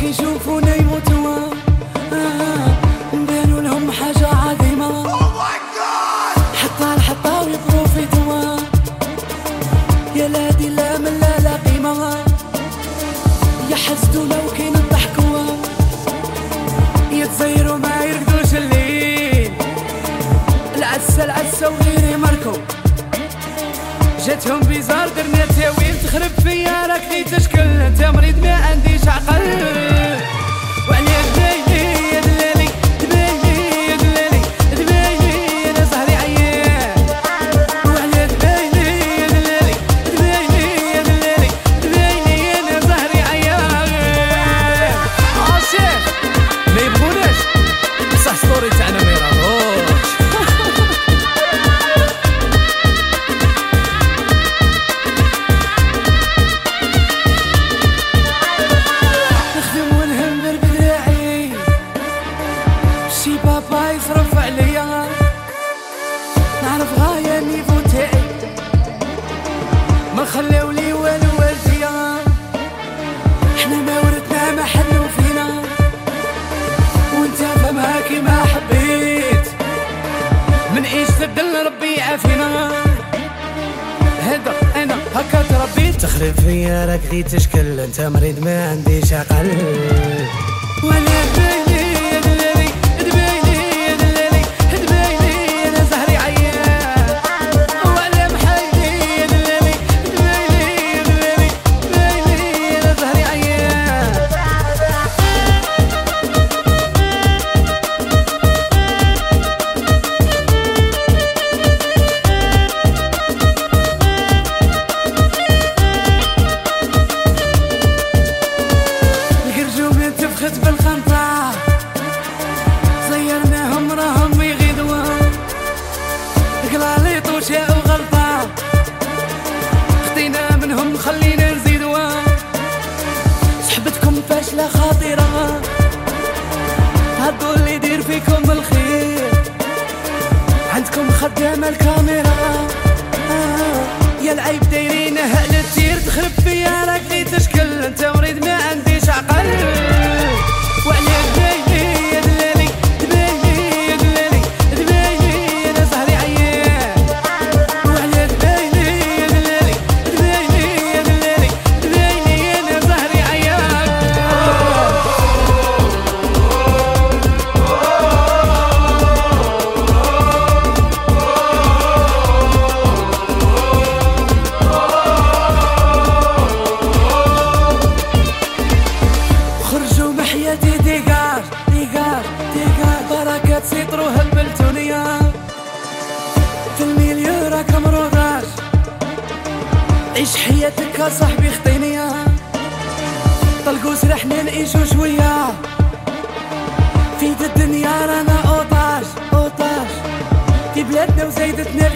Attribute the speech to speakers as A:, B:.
A: كيشوفونا يموتوا. آه لهم حاجة عظيمة. حطها الحطة ويطرو في توا يا لادي لا من لا لا قيمة. يا حسدو لو كان الضحكوا يتزيروا ما يرقدوش الليل. العسة العسة وغيري ماركو. جاتهم بيزار درنا تاويل تخرب فيا راك تشكل. أنت مريض ما عنديش عقل تبدل ربي يعافينا. هذا أنا هكا تربيت
B: تخرب فيا راك غي تشكل. أنت مريض ما عنديش عقل.
A: ولا دايرين أهل التير تخرب فيا راك لي تشكل أنت وريد ما عنديش عقل وعليك عيش حياتك يا صاحبي خطيني طلقوا سرحنا نعيشو شوية. في الدنيا رانا أوطاش أوطاش. في بلادنا وزايدتنا